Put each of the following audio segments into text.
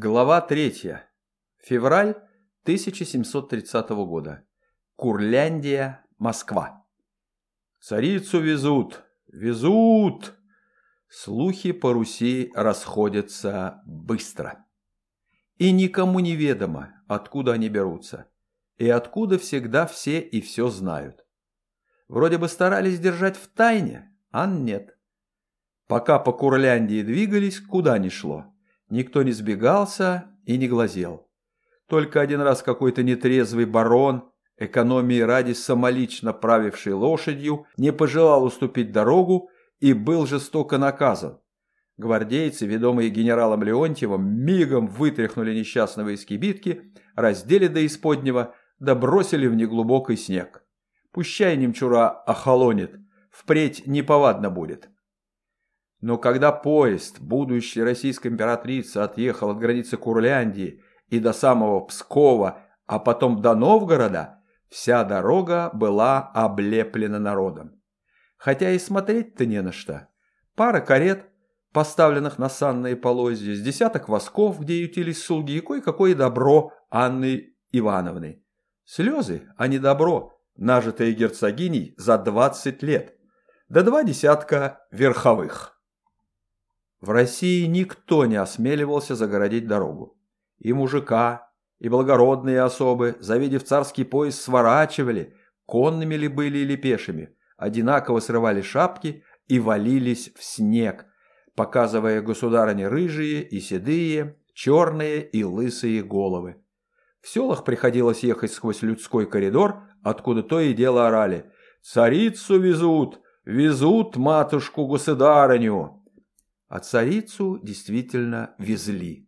Глава 3. Февраль 1730 года. Курляндия, Москва. Царицу везут, везут. Слухи по Руси расходятся быстро. И никому не ведомо, откуда они берутся. И откуда всегда все и все знают. Вроде бы старались держать в тайне, а нет. Пока по Курляндии двигались, куда ни шло Никто не сбегался и не глазел. Только один раз какой-то нетрезвый барон, экономии ради самолично правивший лошадью, не пожелал уступить дорогу и был жестоко наказан. Гвардейцы, ведомые генералом Леонтьевым, мигом вытряхнули несчастного из кибитки, раздели до исподнего, да бросили в неглубокий снег. Пущай немчура охолонит, впредь неповадно будет. Но когда поезд будущей российской императрицы отъехал от границы Курляндии и до самого Пскова, а потом до Новгорода, вся дорога была облеплена народом. Хотя и смотреть-то не на что. Пара карет, поставленных на санные полозья, с десяток восков, где ютились слуги, и кое-какое добро Анны Ивановны. Слезы, а не добро, нажитые герцогиней за двадцать лет. Да два десятка верховых. В России никто не осмеливался загородить дорогу. И мужика, и благородные особы, завидев царский поезд, сворачивали, конными ли были или пешими, одинаково срывали шапки и валились в снег, показывая государыне рыжие и седые, черные и лысые головы. В селах приходилось ехать сквозь людской коридор, откуда то и дело орали «Царицу везут! Везут матушку-государыню!» А царицу действительно везли.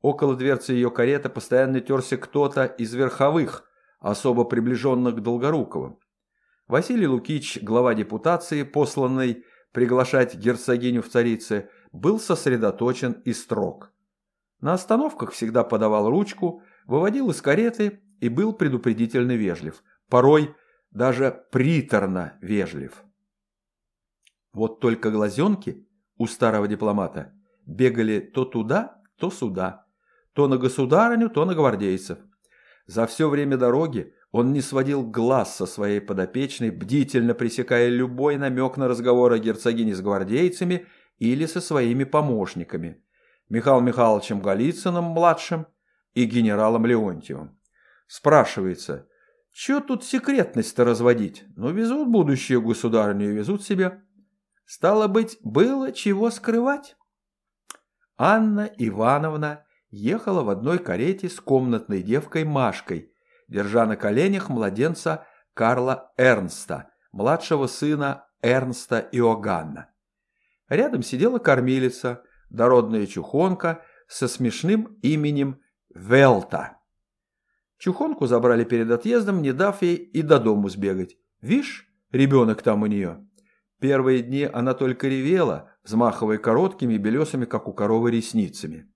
Около дверцы ее кареты постоянно терся кто-то из верховых, особо приближенных к Долгоруковым. Василий Лукич, глава депутации, посланный приглашать герцогиню в царице, был сосредоточен и строг. На остановках всегда подавал ручку, выводил из кареты и был предупредительно вежлив, порой даже приторно вежлив. Вот только глазенки у старого дипломата бегали то туда, то сюда, то на государыню, то на гвардейцев. За все время дороги он не сводил глаз со своей подопечной, бдительно пресекая любой намек на разговор о герцогине с гвардейцами или со своими помощниками, Михаилом Михайловичем Голицыным-младшим и генералом Леонтьевым. Спрашивается, что тут секретность-то разводить? Ну, везут будущее государыню и везут себя. Стало быть, было чего скрывать. Анна Ивановна ехала в одной карете с комнатной девкой Машкой, держа на коленях младенца Карла Эрнста, младшего сына Эрнста Иоганна. Рядом сидела кормилица, дородная чухонка со смешным именем Велта. Чухонку забрали перед отъездом, не дав ей и до дому сбегать. Вишь, ребенок там у нее. Первые дни она только ревела, взмахивая короткими белесами, как у коровы, ресницами.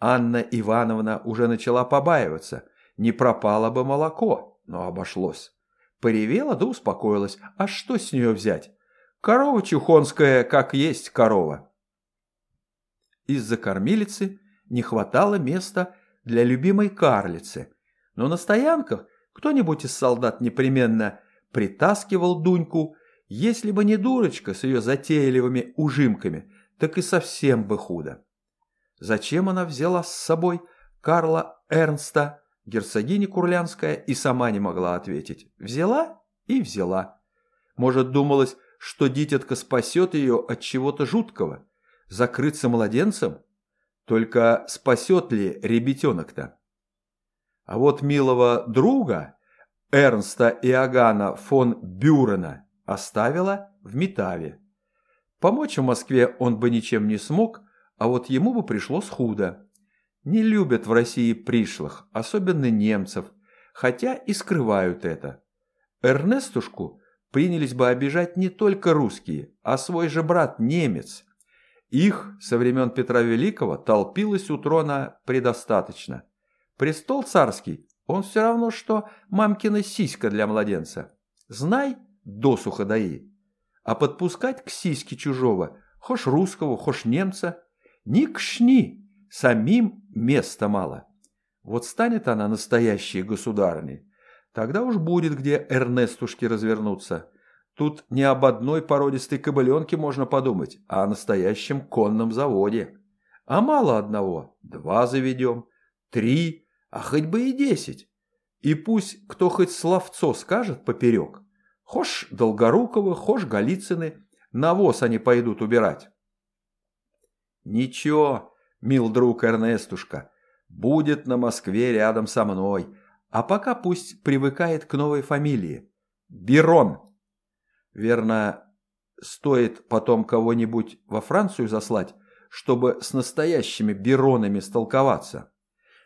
Анна Ивановна уже начала побаиваться. Не пропало бы молоко, но обошлось. Поревела да успокоилась. А что с нее взять? Корова чухонская, как есть корова. Из-за кормилицы не хватало места для любимой карлицы. Но на стоянках кто-нибудь из солдат непременно притаскивал Дуньку если бы не дурочка с ее затейливыми ужимками, так и совсем бы худо. Зачем она взяла с собой Карла Эрнста, герцогиня Курлянская, и сама не могла ответить. Взяла и взяла. Может, думалось, что дитятка спасет ее от чего-то жуткого? Закрыться младенцем? Только спасет ли ребятенок-то? А вот милого друга, Эрнста Иоганна фон Бюрена, оставила в Метаве. Помочь в Москве он бы ничем не смог, а вот ему бы пришлось худо. Не любят в России пришлых, особенно немцев, хотя и скрывают это. Эрнестушку принялись бы обижать не только русские, а свой же брат немец. Их со времен Петра Великого толпилось у трона предостаточно. Престол царский, он все равно, что мамкина сиська для младенца. Знай – досуха дои. А подпускать к сиське чужого, хошь русского, хошь немца, ни к шни, самим места мало. Вот станет она настоящей государыней, тогда уж будет где Эрнестушке развернуться. Тут не об одной породистой кобыленке можно подумать, а о настоящем конном заводе. А мало одного, два заведем, три, а хоть бы и десять. И пусть кто хоть словцо скажет поперек. Хошь Долгорукова, хошь Голицыны, навоз они пойдут убирать. Ничего, мил друг Эрнестушка, будет на Москве рядом со мной, а пока пусть привыкает к новой фамилии. Бирон. Верно, стоит потом кого-нибудь во Францию заслать, чтобы с настоящими Биронами столковаться.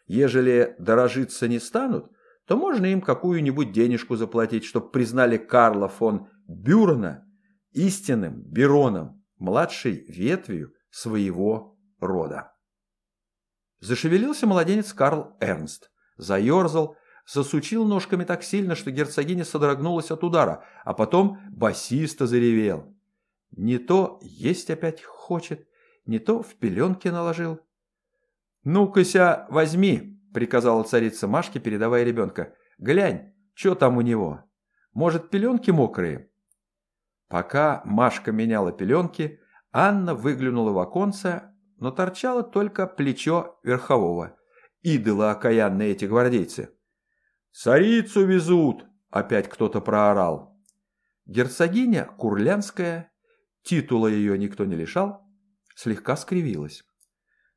Ежели дорожиться не станут, то можно им какую-нибудь денежку заплатить, чтобы признали Карла фон Бюрна истинным Бироном, младшей ветвью своего рода. Зашевелился младенец Карл Эрнст, заерзал, засучил ножками так сильно, что герцогиня содрогнулась от удара, а потом басиста заревел. Не то есть опять хочет, не то в пеленке наложил. «Ну-кася, возьми!» – приказала царица Машке, передавая ребенка. «Глянь, что там у него? Может, пеленки мокрые?» Пока Машка меняла пеленки, Анна выглянула в оконце, но торчало только плечо верхового. Идолы окаянные эти гвардейцы. «Царицу везут!» – опять кто-то проорал. Герцогиня Курлянская, титула ее никто не лишал, слегка скривилась.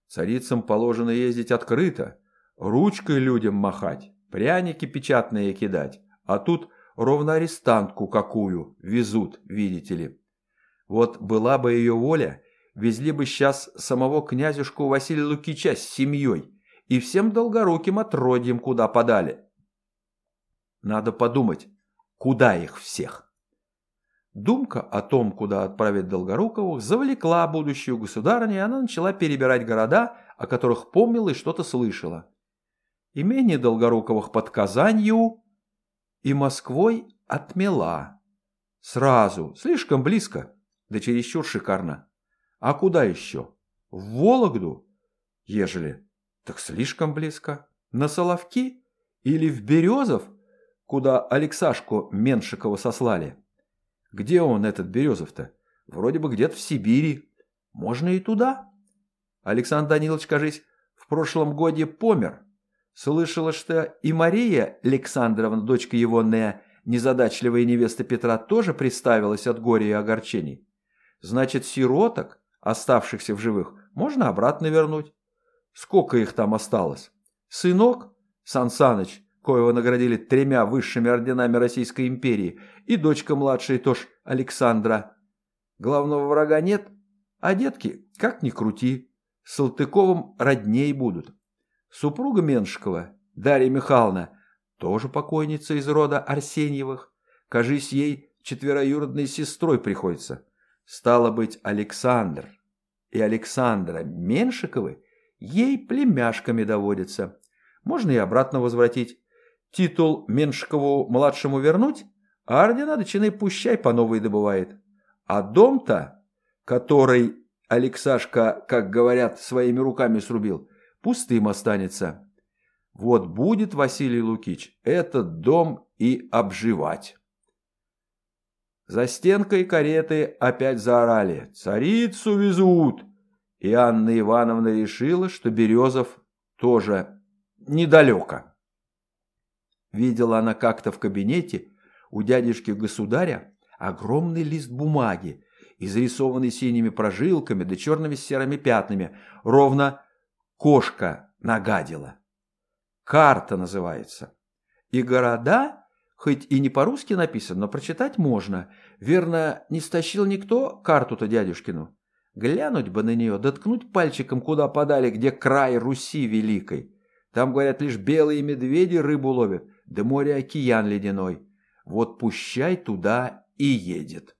Царицам положено ездить открыто, ручкой людям махать, пряники печатные кидать, а тут ровно арестантку какую везут, видите ли. Вот была бы ее воля, везли бы сейчас самого князюшку Василия Лукича с семьей и всем долгоруким отродьям куда подали. Надо подумать, куда их всех. Думка о том, куда отправить Долгоруковых, завлекла будущую государыню, и она начала перебирать города, о которых помнила и что-то слышала. Имение Долгоруковых под Казанью и Москвой отмела. Сразу, слишком близко, да чересчур шикарно. А куда еще? В Вологду? Ежели, так слишком близко. На Соловки? Или в Березов, куда Алексашку Меншикова сослали? Где он, этот Березов-то? Вроде бы где-то в Сибири. Можно и туда. Александр Данилович, кажись, в прошлом годе помер. Слышала, что и Мария Александровна, дочка его не незадачливая невеста Петра, тоже приставилась от горя и огорчений. Значит, сироток, оставшихся в живых, можно обратно вернуть. Сколько их там осталось? Сынок, Сан Саныч, коего наградили тремя высшими орденами Российской империи, и дочка младшая тоже Александра. Главного врага нет, а детки, как ни крути, Салтыковым родней будут. Супруга Меншикова, Дарья Михайловна, тоже покойница из рода Арсеньевых. Кажись, ей четвероюродной сестрой приходится. Стало быть, Александр и Александра Меншиковы ей племяшками доводятся. Можно и обратно возвратить. Титул Меншикову-младшему вернуть, а ордена до чины пущай по новой добывает. А дом-то, который Алексашка, как говорят, своими руками срубил, пустым останется. Вот будет Василий Лукич этот дом и обживать. За стенкой кареты опять заорали «Царицу везут!» И Анна Ивановна решила, что Березов тоже недалеко. Видела она как-то в кабинете у дядюшки государя огромный лист бумаги, изрисованный синими прожилками да черными серыми пятнами, ровно кошка нагадила. Карта называется. И города, хоть и не по-русски написано, но прочитать можно. Верно, не стащил никто карту-то дядюшкину. Глянуть бы на нее, доткнуть пальчиком, куда подали, где край Руси великой. Там, говорят, лишь белые медведи рыбу ловят, да море-океан ледяной. Вот пущай туда и едет.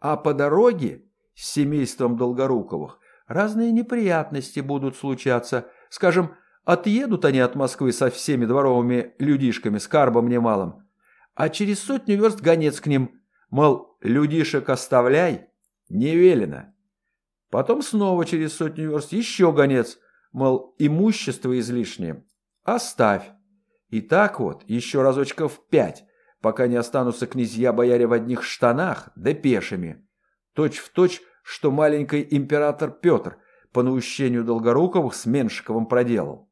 А по дороге с семейством Долгоруковых разные неприятности будут случаться. Скажем, отъедут они от Москвы со всеми дворовыми людишками, с карбом немалым. А через сотню верст гонец к ним, мол, людишек оставляй, не велено. Потом снова через сотню верст еще гонец, мол, имущество излишнее, оставь. И так вот, еще разочков пять, пока не останутся князья-бояре в одних штанах, да пешими. Точь в точь, что маленький император Петр по наущению Долгоруковых с Меншиковым проделал.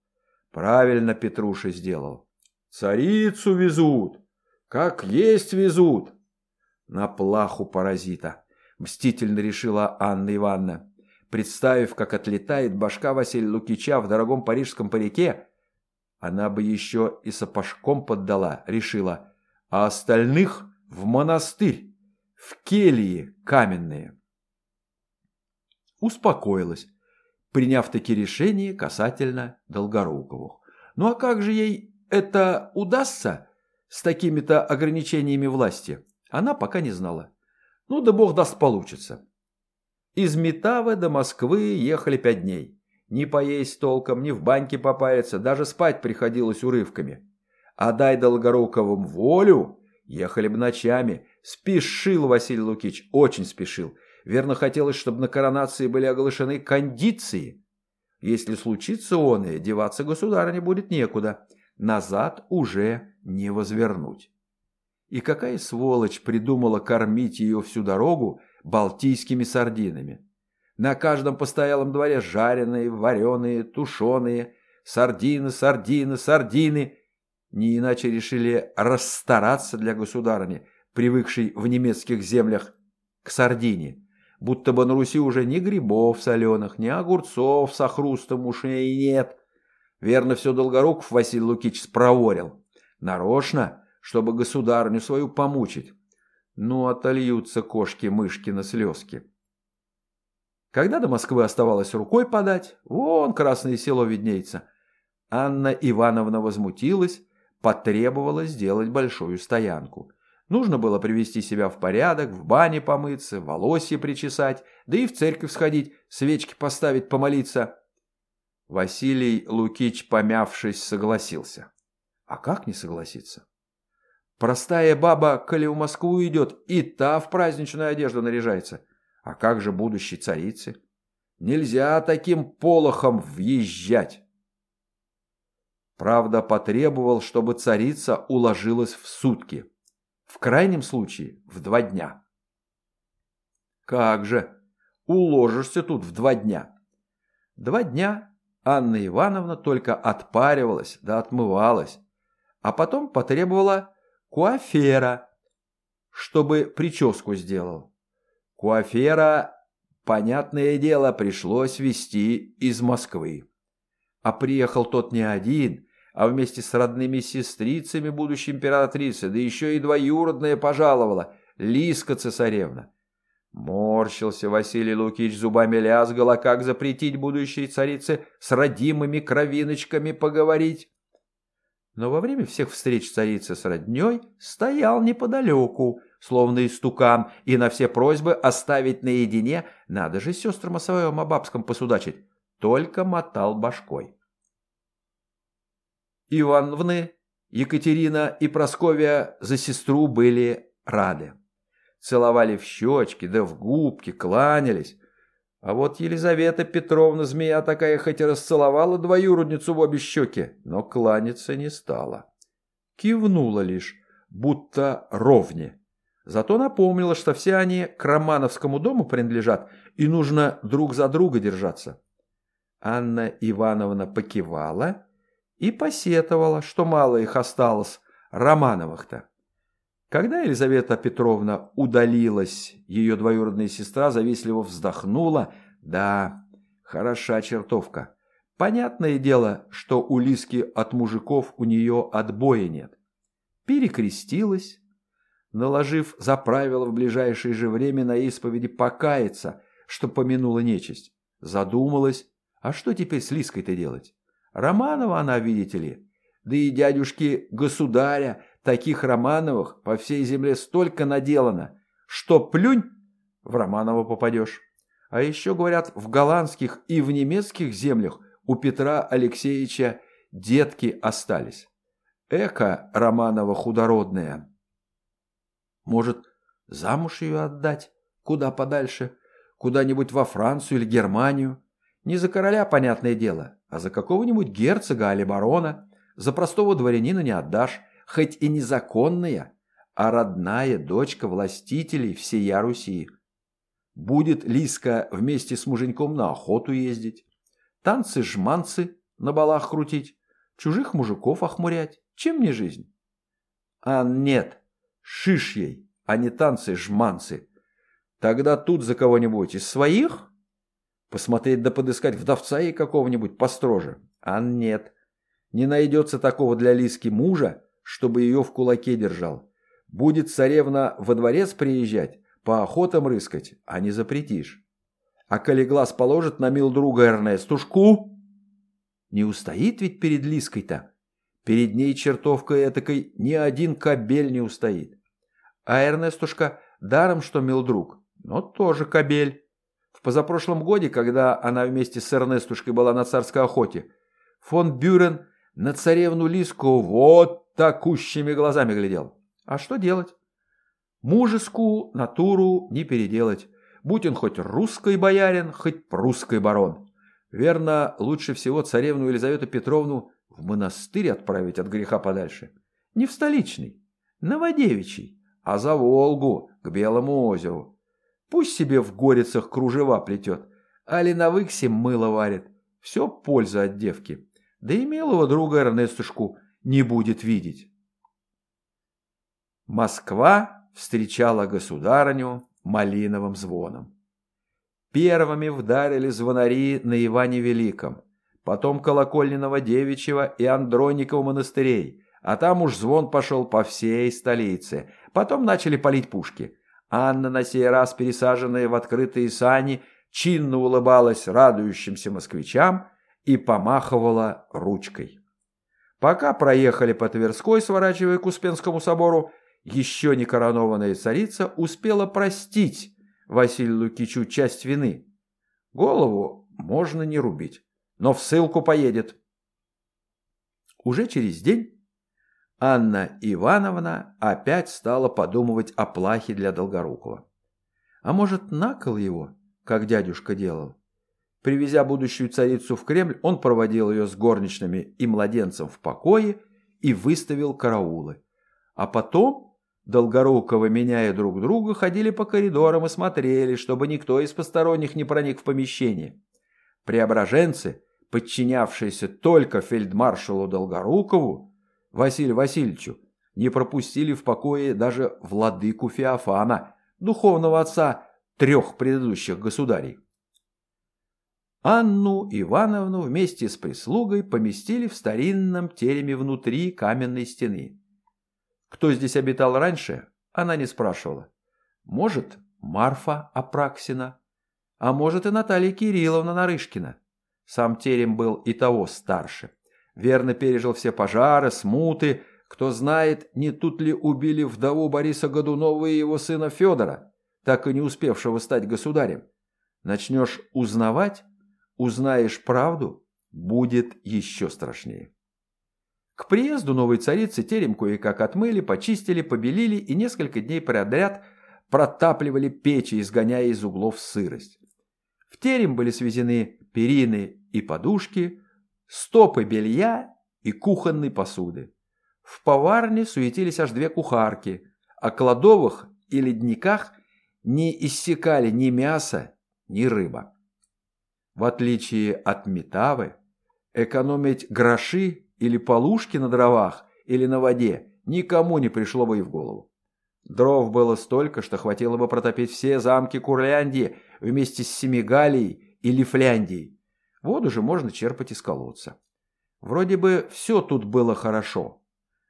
Правильно Петруша сделал. Царицу везут, как есть везут. На плаху паразита, мстительно решила Анна Ивановна. Представив, как отлетает башка Василия Лукича в дорогом парижском парике, она бы еще и сапожком поддала, решила, а остальных в монастырь, в кельи каменные. Успокоилась, приняв такие решения касательно Долгоруковых. Ну а как же ей это удастся с такими-то ограничениями власти? Она пока не знала. Ну да бог даст получится. Из Метавы до Москвы ехали пять дней. Ни поесть толком, ни в баньке попаяться, даже спать приходилось урывками. А дай Долгоруковым волю, ехали бы ночами. Спешил Василий Лукич, очень спешил. Верно хотелось, чтобы на коронации были оглашены кондиции. Если случится он, и деваться государыне будет некуда. Назад уже не возвернуть. И какая сволочь придумала кормить ее всю дорогу балтийскими сардинами. На каждом постоялом дворе жареные, вареные, тушеные, сардины, сардины, сардины. Не иначе решили расстараться для государыни, привыкшей в немецких землях к сардине будто бы на Руси уже ни грибов соленых, ни огурцов со хрустом ушей нет. Верно, все Долгоруков Василий Лукич спроворил. Нарочно, чтобы государню свою помучить. Ну, отольются кошки-мышки на слезки. Когда до Москвы оставалось рукой подать, вон Красное село виднеется. Анна Ивановна возмутилась, потребовала сделать большую стоянку. Нужно было привести себя в порядок, в бане помыться, волосье причесать, да и в церковь сходить, свечки поставить, помолиться. Василий Лукич, помявшись, согласился. А как не согласиться? Простая баба, коли в Москву идет, и та в праздничную одежду наряжается. А как же будущей царицы? Нельзя таким полохом въезжать. Правда, потребовал, чтобы царица уложилась в сутки в крайнем случае в два дня. Как же, уложишься тут в два дня. Два дня Анна Ивановна только отпаривалась да отмывалась, а потом потребовала куафера, чтобы прическу сделал. Куафера, понятное дело, пришлось везти из Москвы. А приехал тот не один, а вместе с родными сестрицами будущей императрицы, да еще и двоюродная пожаловала, Лиска цесаревна. Морщился Василий Лукич, зубами лязгал, а как запретить будущей царице с родимыми кровиночками поговорить? Но во время всех встреч царицы с родней стоял неподалеку, словно истукан, и на все просьбы оставить наедине, надо же сестрам о своем о бабском посудачить, только мотал башкой. Ивановны, Екатерина и Просковья за сестру были рады. Целовали в щечки, да в губки, кланялись. А вот Елизавета Петровна, змея такая, хоть и расцеловала двоюродницу в обе щеки, но кланяться не стала. Кивнула лишь, будто ровне. Зато напомнила, что все они к Романовскому дому принадлежат, и нужно друг за друга держаться. Анна Ивановна покивала и посетовала, что мало их осталось, Романовых-то. Когда Елизавета Петровна удалилась, ее двоюродная сестра завистливо вздохнула. Да, хороша чертовка. Понятное дело, что у Лиски от мужиков у нее отбоя нет. Перекрестилась, наложив за правило в ближайшее же время на исповеди покаяться, что помянула нечисть. Задумалась, а что теперь с Лиской-то делать? Романова она, видите ли. Да и дядюшки государя, таких Романовых, по всей земле столько наделано, что плюнь, в Романова попадешь. А еще, говорят, в голландских и в немецких землях у Петра Алексеевича детки остались. Эко Романова худородная. Может, замуж ее отдать? Куда подальше? Куда-нибудь во Францию или Германию? Не за короля, понятное дело, а за какого-нибудь герцога или барона, за простого дворянина не отдашь, хоть и незаконная, а родная дочка властителей всея Руси. Будет Лиска вместе с муженьком на охоту ездить, танцы-жманцы на балах крутить, чужих мужиков охмурять. Чем не жизнь? А нет, шиш ей, а не танцы-жманцы. Тогда тут за кого-нибудь из своих? Посмотреть да подыскать вдовца ей какого-нибудь построже. А нет, не найдется такого для Лиски мужа, чтобы ее в кулаке держал. Будет царевна во дворец приезжать, по охотам рыскать, а не запретишь. А коли глаз положит на мил друга Эрнестушку, не устоит ведь перед Лиской-то. Перед ней чертовкой этакой ни один кобель не устоит. А Эрнестушка даром, что мил друг, но тоже кобель. Позапрошлом годе, когда она вместе с Эрнестушкой была на царской охоте, фон Бюрен на царевну Лиску вот такущими глазами глядел. А что делать? Мужескую натуру не переделать. Будь он хоть русский боярин, хоть прусский барон. Верно, лучше всего царевну Елизавету Петровну в монастырь отправить от греха подальше. Не в столичный, Новодевичий, а за Волгу, к Белому озеру. Пусть себе в горицах кружева плетет, али на выксе мыло варит. Все польза от девки. Да и милого друга Эрнестушку не будет видеть. Москва встречала государыню малиновым звоном. Первыми вдарили звонари на Иване Великом, потом колокольниного девичьего и Андроникова монастырей, а там уж звон пошел по всей столице. Потом начали палить пушки. Анна, на сей раз пересаженная в открытые сани, чинно улыбалась радующимся москвичам и помахивала ручкой. Пока проехали по Тверской, сворачивая к Успенскому собору, еще не коронованная царица успела простить Василию Лукичу часть вины. Голову можно не рубить, но в ссылку поедет. Уже через день Анна Ивановна опять стала подумывать о плахе для Долгорукова. А может, накол его, как дядюшка делал? Привезя будущую царицу в Кремль, он проводил ее с горничными и младенцем в покое и выставил караулы. А потом Долгоруковы, меняя друг друга, ходили по коридорам и смотрели, чтобы никто из посторонних не проник в помещение. Преображенцы, подчинявшиеся только фельдмаршалу Долгорукову, Василию Васильевичу, не пропустили в покое даже владыку Феофана, духовного отца трех предыдущих государей. Анну Ивановну вместе с прислугой поместили в старинном тереме внутри каменной стены. Кто здесь обитал раньше, она не спрашивала. Может, Марфа Апраксина, а может и Наталья Кирилловна Нарышкина. Сам терем был и того старше. Верно пережил все пожары, смуты. Кто знает, не тут ли убили вдову Бориса Годунова и его сына Федора, так и не успевшего стать государем. Начнешь узнавать, узнаешь правду, будет еще страшнее. К приезду новой царицы терем кое-как отмыли, почистили, побелили и несколько дней подряд протапливали печи, изгоняя из углов сырость. В терем были свезены перины и подушки, стопы белья и кухонной посуды. В поварне суетились аж две кухарки, а кладовых и ледниках не иссякали ни мясо, ни рыба. В отличие от Метавы, экономить гроши или полушки на дровах, или на воде, никому не пришло бы и в голову. Дров было столько, что хватило бы протопить все замки Курляндии вместе с Семигалией или Фляндией. Воду же можно черпать из колодца. Вроде бы все тут было хорошо,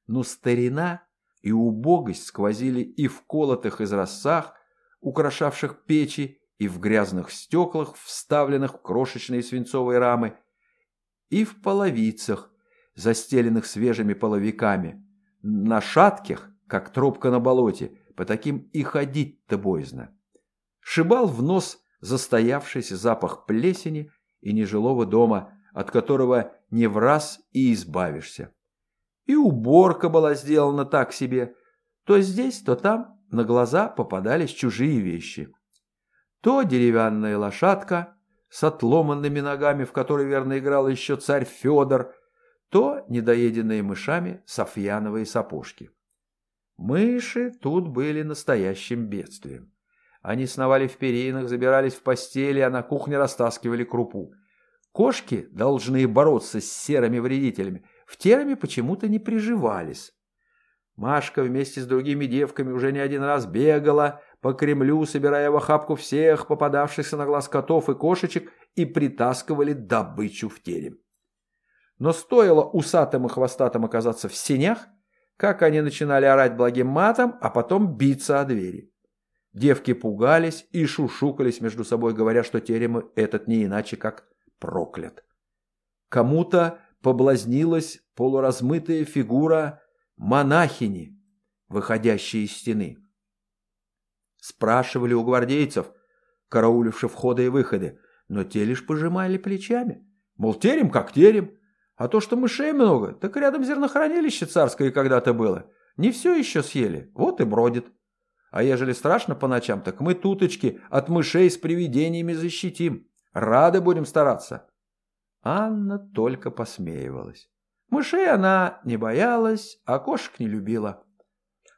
но старина и убогость сквозили и в колотых изразцах, украшавших печи, и в грязных стеклах, вставленных в крошечные свинцовые рамы, и в половицах, застеленных свежими половиками, на шатких, как трубка на болоте, по таким и ходить-то боязно. Шибал в нос застоявшийся запах плесени и нежилого дома, от которого не в раз и избавишься. И уборка была сделана так себе. То здесь, то там на глаза попадались чужие вещи. То деревянная лошадка с отломанными ногами, в которой верно играл еще царь Федор, то недоеденные мышами софьяновые сапожки. Мыши тут были настоящим бедствием. Они сновали в перинах, забирались в постели, а на кухне растаскивали крупу. Кошки, должны бороться с серыми вредителями, в терме почему-то не приживались. Машка вместе с другими девками уже не один раз бегала по Кремлю, собирая в охапку всех попадавшихся на глаз котов и кошечек и притаскивали добычу в терем. Но стоило усатым и хвостатым оказаться в сенях, как они начинали орать благим матом, а потом биться о двери. Девки пугались и шушукались между собой, говоря, что терем этот не иначе как проклят. Кому-то поблазнилась полуразмытая фигура монахини, выходящей из стены. Спрашивали у гвардейцев, карауливших входы и выходы, но те лишь пожимали плечами. Мол, терем как терем, а то, что мышей много, так рядом зернохранилище царское когда-то было. Не все еще съели, вот и бродит. А ежели страшно по ночам, так мы туточки от мышей с привидениями защитим. Рады будем стараться. Анна только посмеивалась. Мышей она не боялась, а кошек не любила.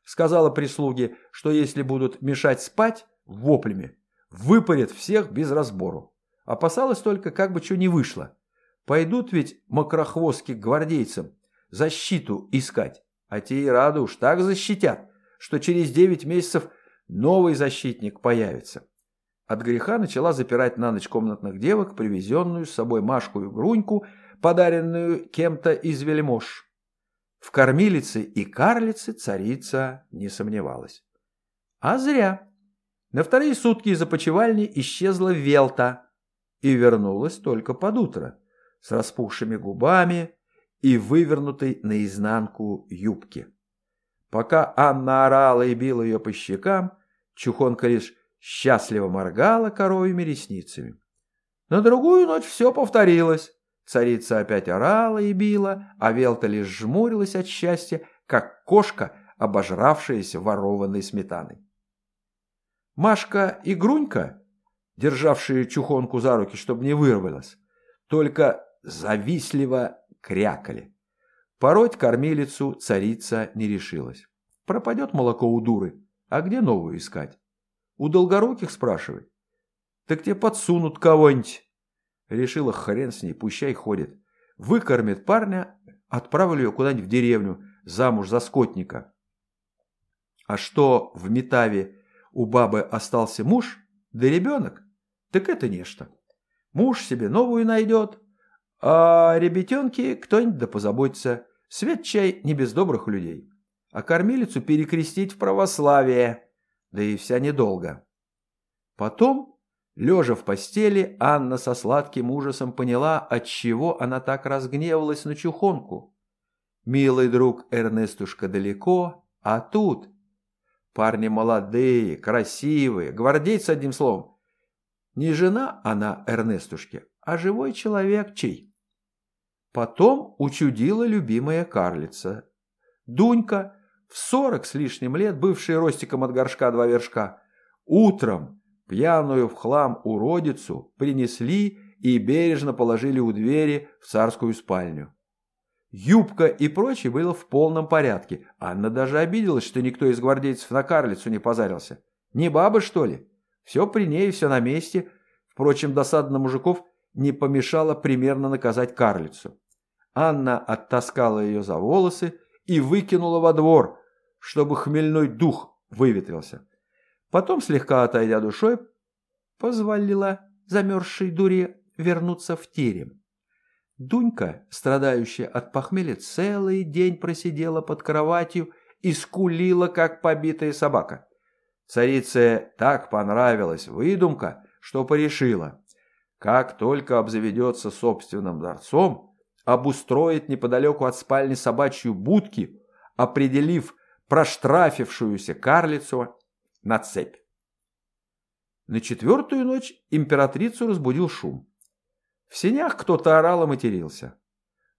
Сказала прислуге, что если будут мешать спать воплями, выпарят всех без разбору. Опасалась только, как бы что не вышло. Пойдут ведь мокрохвостки к гвардейцам защиту искать, а те и рады уж так защитят, что через девять месяцев новый защитник появится. От греха начала запирать на ночь комнатных девок, привезенную с собой Машку и Груньку, подаренную кем-то из вельмож. В кормилице и карлице царица не сомневалась. А зря. На вторые сутки из опочивальни исчезла Велта и вернулась только под утро с распухшими губами и вывернутой наизнанку юбки. Пока Анна орала и била ее по щекам, Чухонка лишь счастливо моргала коровьими ресницами. На другую ночь все повторилось. Царица опять орала и била, а Велта лишь жмурилась от счастья, как кошка, обожравшаяся ворованной сметаной. Машка и Грунька, державшие чухонку за руки, чтобы не вырвалась, только завистливо крякали. Пороть кормилицу царица не решилась. Пропадет молоко у дуры, а где новую искать? У долгоруких спрашивай. Так тебе подсунут кого-нибудь. Решила, хрен с ней, пущай ходит. Выкормит парня, отправили ее куда-нибудь в деревню, замуж за скотника. А что в Метаве у бабы остался муж, да ребенок, так это нечто. Муж себе новую найдет, а ребятенки кто-нибудь да позаботится. Свет чай не без добрых людей. А кормилицу перекрестить в православие, да и вся недолго. Потом Лежа в постели, Анна со сладким ужасом поняла, отчего она так разгневалась на чухонку. Милый друг Эрнестушка далеко, а тут... Парни молодые, красивые, гвардейцы одним словом. Не жена она Эрнестушке, а живой человек чей. Потом учудила любимая карлица. Дунька, в сорок с лишним лет, бывшая ростиком от горшка два вершка, утром Пьяную в хлам уродицу принесли и бережно положили у двери в царскую спальню. Юбка и прочее было в полном порядке. Анна даже обиделась, что никто из гвардейцев на карлицу не позарился. Не баба, что ли? Все при ней, все на месте. Впрочем, досада на мужиков не помешала примерно наказать карлицу. Анна оттаскала ее за волосы и выкинула во двор, чтобы хмельной дух выветрился. Потом, слегка отойдя душой, позволила замерзшей дуре вернуться в терем. Дунька, страдающая от похмелья, целый день просидела под кроватью и скулила, как побитая собака. Царице так понравилась выдумка, что порешила. Как только обзаведется собственным дворцом, обустроит неподалеку от спальни собачью будки, определив проштрафившуюся карлицу на цепь. На четвертую ночь императрицу разбудил шум. В сенях кто-то орал и матерился.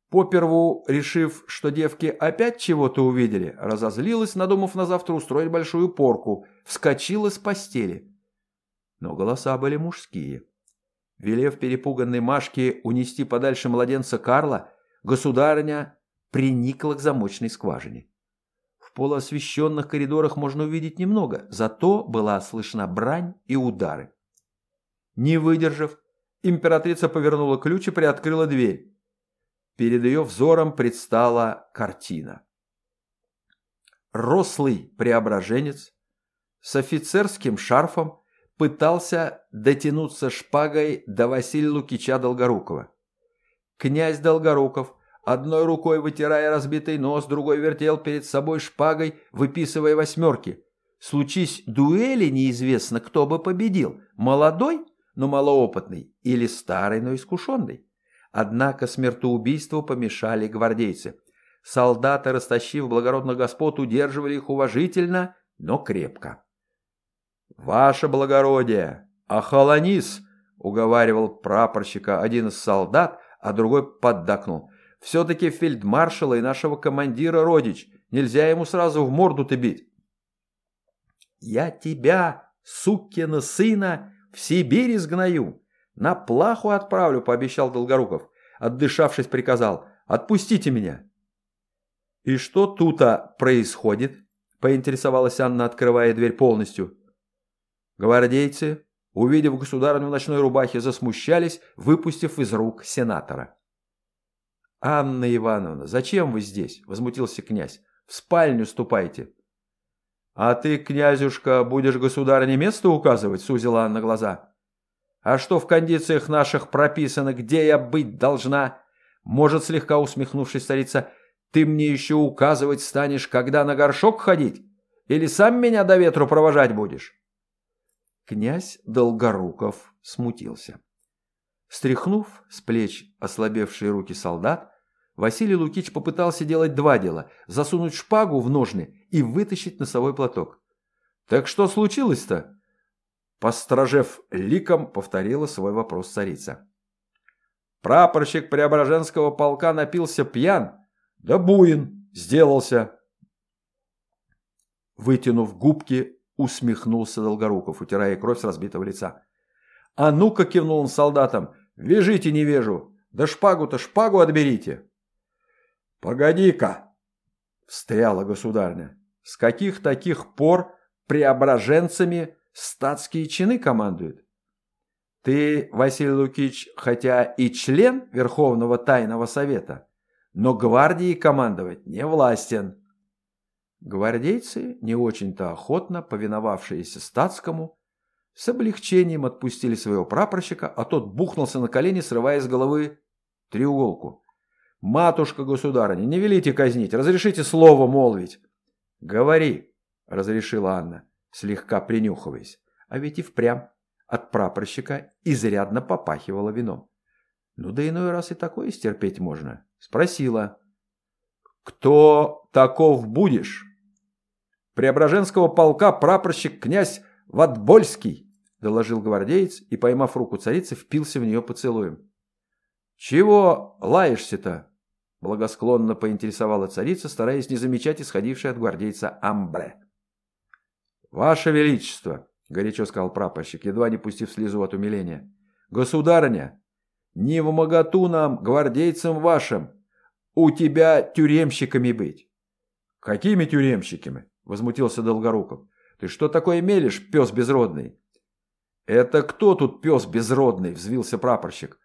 Поперву, решив, что девки опять чего-то увидели, разозлилась, надумав на завтра устроить большую порку, вскочила с постели. Но голоса были мужские. Велев перепуганной Машке унести подальше младенца Карла, государыня приникла к замочной скважине. В полуосвещенных коридорах можно увидеть немного, зато была слышна брань и удары. Не выдержав, императрица повернула ключ и приоткрыла дверь. Перед ее взором предстала картина. Рослый преображенец с офицерским шарфом пытался дотянуться шпагой до Василия Лукича Долгорукова. Князь Долгоруков, одной рукой вытирая разбитый нос, другой вертел перед собой шпагой, выписывая восьмерки. Случись дуэли, неизвестно, кто бы победил, молодой, но малоопытный, или старый, но искушенный. Однако смертоубийству помешали гвардейцы. Солдаты, растащив благородных господ, удерживали их уважительно, но крепко. «Ваше благородие! Охолонись!» — уговаривал прапорщика один из солдат, а другой поддакнул. «Все-таки фельдмаршала и нашего командира родич. Нельзя ему сразу в морду-то бить». «Я тебя, сукина сына, в Сибирь изгною. На плаху отправлю», — пообещал Долгоруков. Отдышавшись, приказал. «Отпустите меня». «И что тут-то происходит?» — поинтересовалась Анна, открывая дверь полностью. Гвардейцы, увидев государыню в ночной рубахе, засмущались, выпустив из рук сенатора. «Анна Ивановна, зачем вы здесь?» – возмутился князь. «В спальню ступайте». «А ты, князюшка, будешь государыне место указывать?» – сузила Анна глаза. «А что в кондициях наших прописано, где я быть должна?» Может, слегка усмехнувшись царица, «ты мне еще указывать станешь, когда на горшок ходить? Или сам меня до ветру провожать будешь?» Князь Долгоруков смутился. Стряхнув с плеч ослабевшие руки солдат, Василий Лукич попытался делать два дела – засунуть шпагу в ножны и вытащить носовой платок. «Так что случилось-то?» Постражев ликом, повторила свой вопрос царица. Прапорщик Преображенского полка напился пьян, да буин сделался. Вытянув губки, усмехнулся Долгоруков, утирая кровь с разбитого лица. «А ну-ка!» – кивнул он солдатам. «Вяжите невежу! Да шпагу-то шпагу отберите!» «Погоди-ка!» – встряла государня. «С каких таких пор преображенцами статские чины командуют? Ты, Василий Лукич, хотя и член Верховного Тайного Совета, но гвардией командовать не властен. Гвардейцы, не очень-то охотно повиновавшиеся статскому, с облегчением отпустили своего прапорщика, а тот бухнулся на колени, срывая с головы треуголку. «Матушка государыня, не велите казнить, разрешите слово молвить». «Говори», — разрешила Анна, слегка принюхиваясь, а ведь и впрямь от прапорщика изрядно попахивало вином. Ну да иной раз и такое стерпеть можно. Спросила. «Кто таков будешь?» Преображенского полка прапорщик князь Ватбольский, доложил гвардеец и, поймав руку царицы, впился в нее поцелуем. «Чего лаешься-то?» – благосклонно поинтересовала царица, стараясь не замечать исходившее от гвардейца амбре. «Ваше Величество!» – горячо сказал прапорщик, едва не пустив слезу от умиления. «Государыня, не в моготу нам, гвардейцам вашим, у тебя тюремщиками быть». «Какими тюремщиками?» Возмутился Долгоруков. «Ты что такое мелешь, пес безродный?» «Это кто тут пес безродный?» – взвился прапорщик.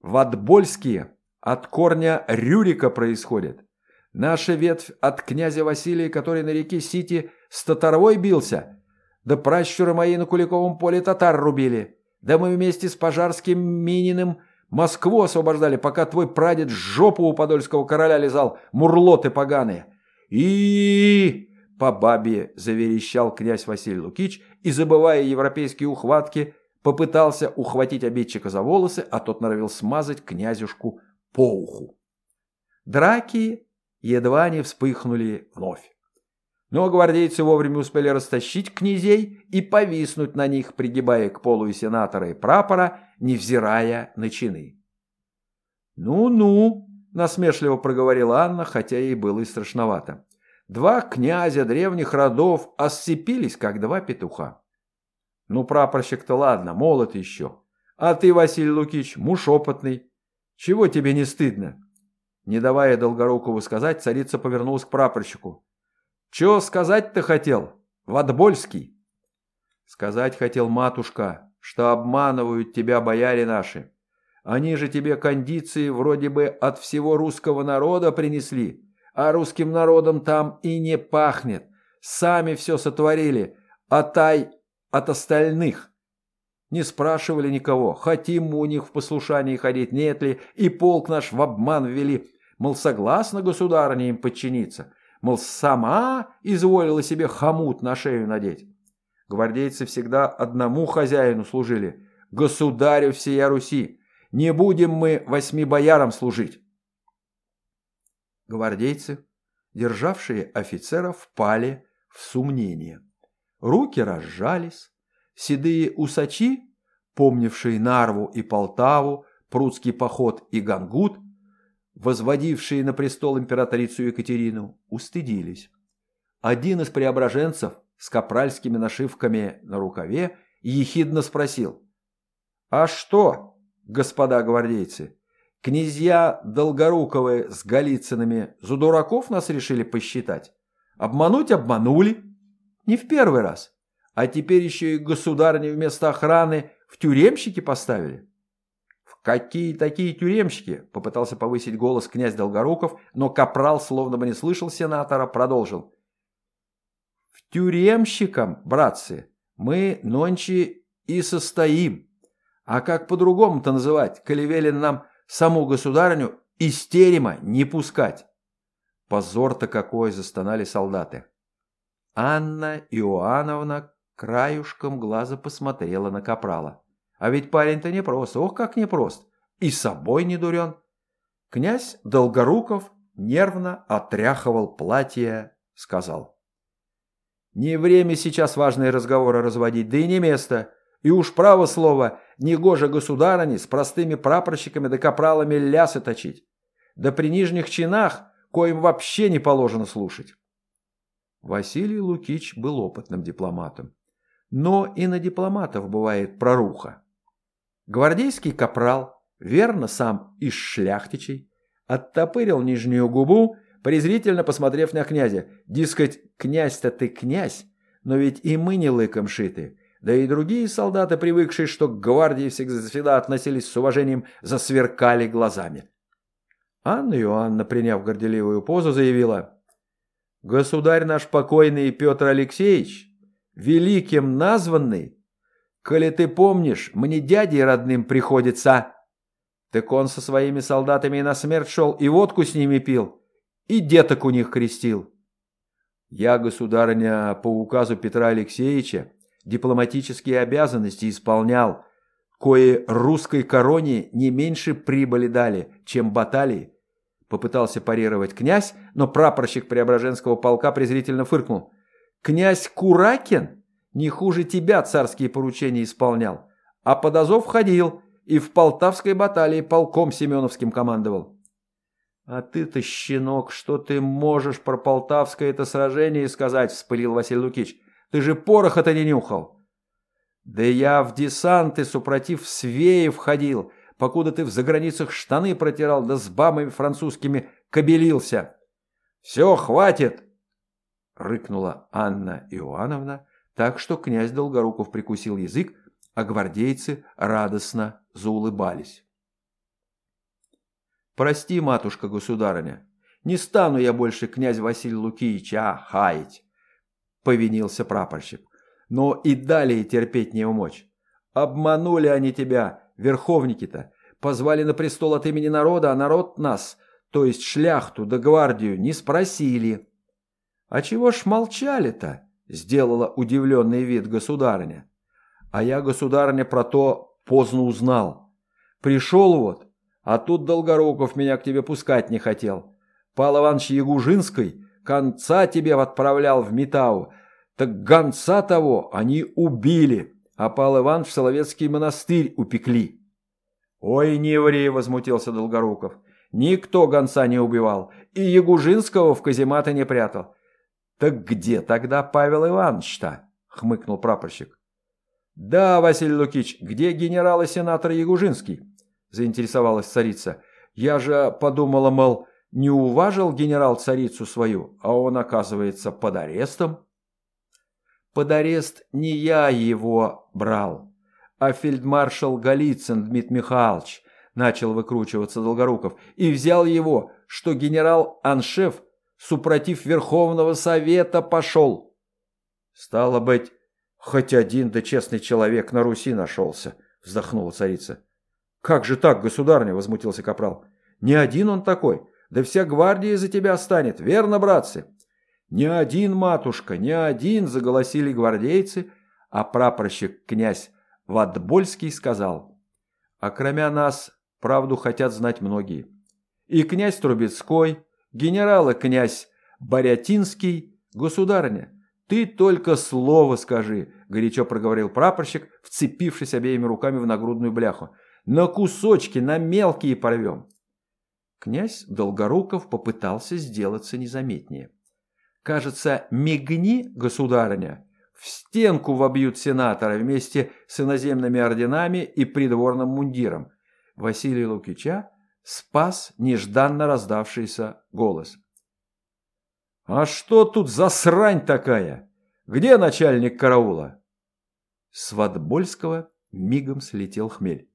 «Ватбольские от корня Рюрика происходят. Наша ветвь от князя Василия, который на реке Сити с татаровой бился. Да пращуры мои на Куликовом поле татар рубили. Да мы вместе с Пожарским Мининым Москву освобождали, пока твой прадед жопу у подольского короля лизал, мурлоты поганые. И по бабе заверещал князь Василий Лукич и, забывая европейские ухватки, попытался ухватить обидчика за волосы, а тот норовил смазать князюшку по уху. Драки едва не вспыхнули вновь. Но гвардейцы вовремя успели растащить князей и повиснуть на них, пригибая к полу и сенатора и прапора, невзирая на чины. «Ну-ну», — насмешливо проговорила Анна, хотя ей было и страшновато. Два князя древних родов осцепились, как два петуха. Ну, прапорщик-то ладно, молод еще. А ты, Василий Лукич, муж опытный. Чего тебе не стыдно?» Не давая Долгорукову сказать, царица повернулась к прапорщику. «Чего сказать-то хотел, Ватбольский?» «Сказать хотел матушка, что обманывают тебя бояре наши. Они же тебе кондиции вроде бы от всего русского народа принесли, а русским народом там и не пахнет. Сами все сотворили, а тай от остальных. Не спрашивали никого, хотим мы у них в послушании ходить, нет ли, и полк наш в обман ввели. Мол, согласно государыне им подчиниться. Мол, сама изволила себе хомут на шею надеть. Гвардейцы всегда одному хозяину служили, государю всея Руси. Не будем мы восьми боярам служить. Гвардейцы, державшие офицеров, впали в сомнение. Руки разжались, седые усачи, помнившие Нарву и Полтаву, прудский поход и Гангут, возводившие на престол императрицу Екатерину, устыдились. Один из преображенцев с капральскими нашивками на рукаве ехидно спросил. «А что, господа гвардейцы, князья Долгоруковы с Голицынами за дураков нас решили посчитать? Обмануть обманули. Не в первый раз. А теперь еще и государни вместо охраны в тюремщики поставили. В какие такие тюремщики? Попытался повысить голос князь Долгоруков, но капрал, словно бы не слышал сенатора, продолжил. В тюремщикам, братцы, мы нонче и состоим. А как по-другому-то называть, коли велен нам саму государню из терема не пускать? Позор-то какой, застонали солдаты. Анна Иоанновна краюшком глаза посмотрела на Капрала. А ведь парень-то непрост, ох, как непрост. И собой не дурен. Князь Долгоруков нервно отряхивал платье, сказал. Не время сейчас важные разговоры разводить, да и не место. И уж право слово, негоже государыне с простыми прапорщиками да капралами лясы точить. Да при нижних чинах, коим вообще не положено слушать. Василий Лукич был опытным дипломатом. Но и на дипломатов бывает проруха. Гвардейский капрал, верно сам из шляхтичей, оттопырил нижнюю губу, презрительно посмотрев на князя. Дескать, князь-то ты князь, но ведь и мы не лыком шиты. Да и другие солдаты, привыкшие, что к гвардии всегда относились с уважением, засверкали глазами. Анна Иоанна, приняв горделивую позу, заявила, «Государь наш покойный Петр Алексеевич великим названный, коли ты помнишь, мне дядей родным приходится. Так он со своими солдатами на смерть шел и водку с ними пил, и деток у них крестил. Я, государыня, по указу Петра Алексеевича, дипломатические обязанности исполнял, кое русской короне не меньше прибыли дали, чем баталии. Попытался парировать князь, но прапорщик Преображенского полка презрительно фыркнул. Князь Куракин не хуже тебя царские поручения исполнял, а под Азов ходил и в Полтавской баталии полком Семеновским командовал. «А ты-то, щенок, что ты можешь про Полтавское это сражение сказать?» – вспылил Василий Лукич. «Ты же пороха-то не нюхал!» «Да я в десанты, супротив Свеев ходил, покуда ты в заграницах штаны протирал, да с бабами французскими кобелился!» «Все, хватит!» – рыкнула Анна Иоанновна, так что князь Долгоруков прикусил язык, а гвардейцы радостно заулыбались. «Прости, матушка-государыня, не стану я больше князь Василий Лукиевича хаять», – повинился прапорщик. «Но и далее терпеть не умочь. Обманули они тебя, верховники-то, позвали на престол от имени народа, а народ нас, то есть шляхту да гвардию, не спросили». «А чего ж молчали-то?» – сделала удивленный вид государыня. «А я, государыня, про то поздно узнал. Пришел вот, а тут Долгоруков меня к тебе пускать не хотел. Пал Иванович Ягужинской конца тебе отправлял в Метау, так гонца того они убили, а Пал Иванович в Соловецкий монастырь упекли». «Ой, не ври!» – возмутился Долгоруков. «Никто гонца не убивал, и Ягужинского в казематы не прятал. «Так где тогда Павел Иванович-то?» – хмыкнул прапорщик. Да, Василий Лукич, где генерал и сенатор Ягужинский? Заинтересовалась царица. Я же подумала, мол, не уважил генерал царицу свою, а он, оказывается, под арестом. Под арест не я его брал, а фельдмаршал Голицын Дмитрий Михайлович, начал выкручиваться Долгоруков, и взял его, что генерал Аншеф супротив Верховного Совета пошел. Стало быть, хоть один да честный человек на Руси нашелся, вздохнула царица. Как же так, государня, возмутился капрал. Не один он такой, да вся гвардия за тебя станет, верно, братцы? Не один, матушка, не один, заголосили гвардейцы, а прапорщик князь Ватбольский сказал. А кроме нас, правду хотят знать многие. И князь Трубецкой, генерал и князь Борятинский, государня, ты только слово скажи, горячо проговорил прапорщик, вцепившись обеими руками в нагрудную бляху. На кусочки, на мелкие порвем. Князь Долгоруков попытался сделаться незаметнее. Кажется, мигни, государыня, в стенку вобьют сенатора вместе с иноземными орденами и придворным мундиром. Василий Лукича спас нежданно раздавшийся голос. «А что тут за срань такая? Где начальник караула?» С Ватбольского мигом слетел хмель.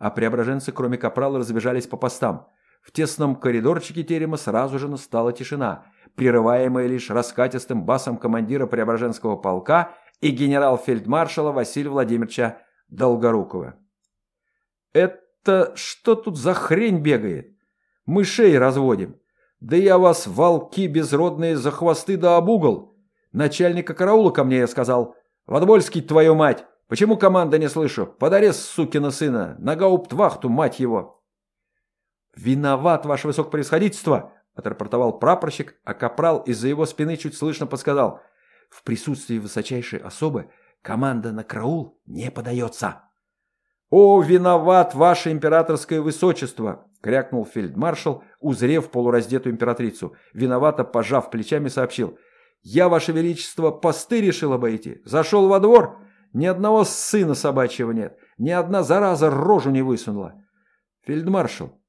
А преображенцы, кроме капрала, разбежались по постам. В тесном коридорчике терема сразу же настала тишина, прерываемая лишь раскатистым басом командира Преображенского полка и генерал-фельдмаршала Василия Владимировича Долгорукова. «Это что тут за хрень бегает? Мышей разводим. Да я вас, волки безродные, за хвосты да об угол. Начальника караула ко мне я сказал. Водвольский, твою мать, почему команда не слышу? Под арест, сукина сына, на гауптвахту, мать его!» «Виноват, ваше высокопревосходительство!» – отрапортовал прапорщик, а капрал из-за его спины чуть слышно подсказал. «В присутствии высочайшей особы команда на караул не подается!» «О, виноват, ваше императорское высочество!» – крякнул фельдмаршал, узрев полураздетую императрицу. Виновато, пожав плечами, сообщил. «Я, ваше величество, посты решил обойти. Зашел во двор, ни одного сына собачьего нет, ни одна зараза рожу не высунула. Фельдмаршал,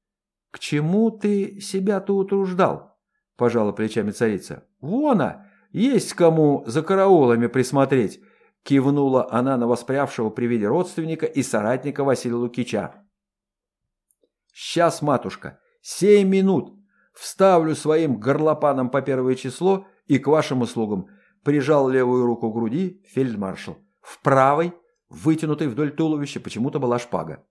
«К чему ты себя-то утруждал?» – пожала плечами царица. «Вона! Есть кому за караулами присмотреть!» – кивнула она на воспрявшего при виде родственника и соратника Василия Лукича. «Сейчас, матушка, семь минут! Вставлю своим горлопаном по первое число и к вашим услугам!» – прижал левую руку к груди фельдмаршал. В правой, вытянутой вдоль туловища, почему-то была шпага.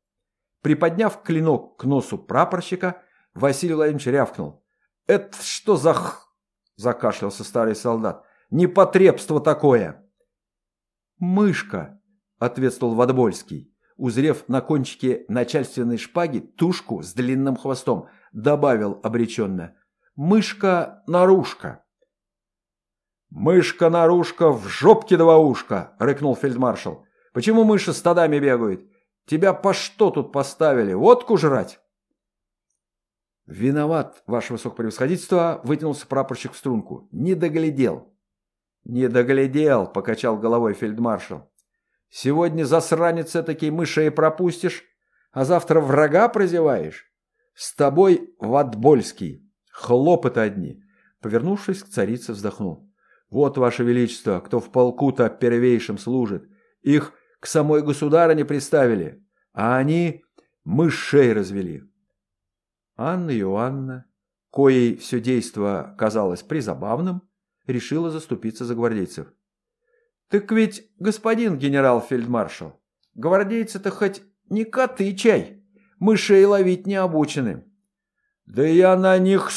Приподняв клинок к носу прапорщика, Василий Владимирович рявкнул. «Это что за х...» – закашлялся старый солдат. «Непотребство такое!» «Мышка!» – ответствовал Водбольский, узрев на кончике начальственной шпаги тушку с длинным хвостом, добавил обреченно. «Мышка-нарушка!» «Мышка-нарушка в жопке два ушка!» – рыкнул фельдмаршал. «Почему мыши стадами бегают? Тебя по что тут поставили? Водку жрать?» «Виноват, ваше высокопревосходительство», — вытянулся прапорщик в струнку. «Не доглядел». «Не доглядел», — покачал головой фельдмаршал. «Сегодня засранец таки мышей пропустишь, а завтра врага прозеваешь. С тобой Ватбольский. Хлопоты одни». Повернувшись к царице, вздохнул. «Вот, ваше величество, кто в полку-то первейшим служит. Их к самой государыне приставили, а они мышей развели. Анна Иоанна, коей все действо казалось призабавным, решила заступиться за гвардейцев. «Так ведь, господин генерал-фельдмаршал, гвардейцы-то хоть не коты чай, мышей ловить не обучены». «Да я на них